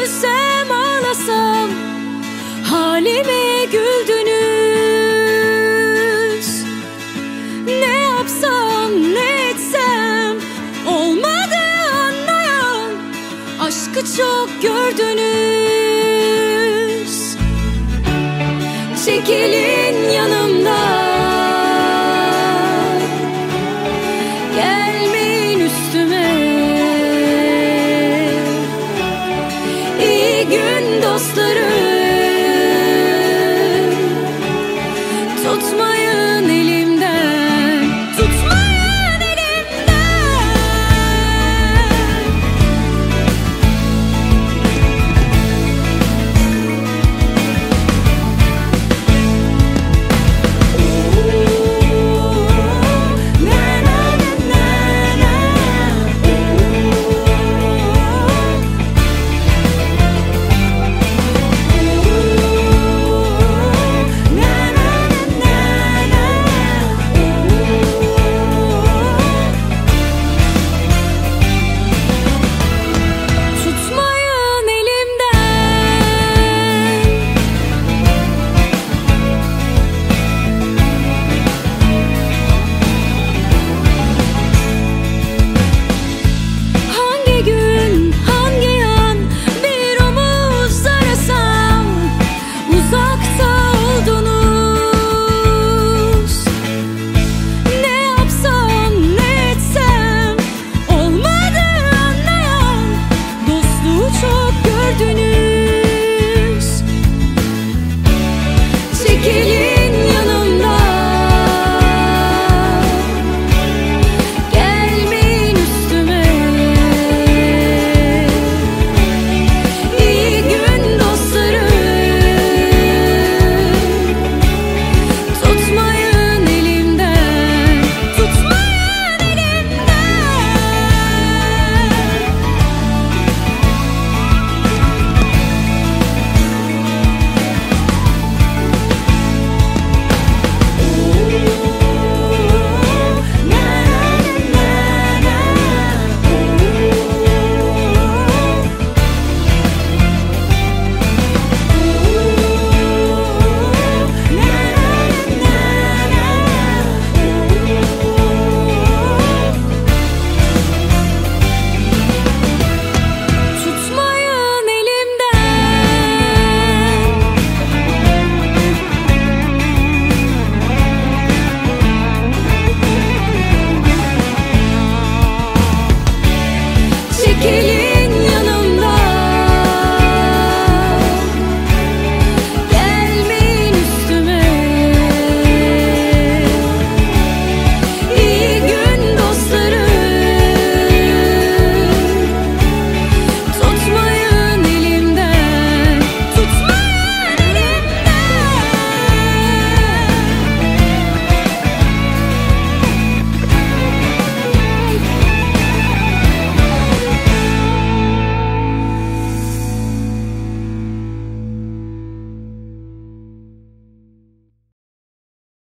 Gülsem ağlasam halime güldünüz. Ne yapsam ne etsem olmadı anlayan Aşkı çok gördünüz. Çekilin yanımdan.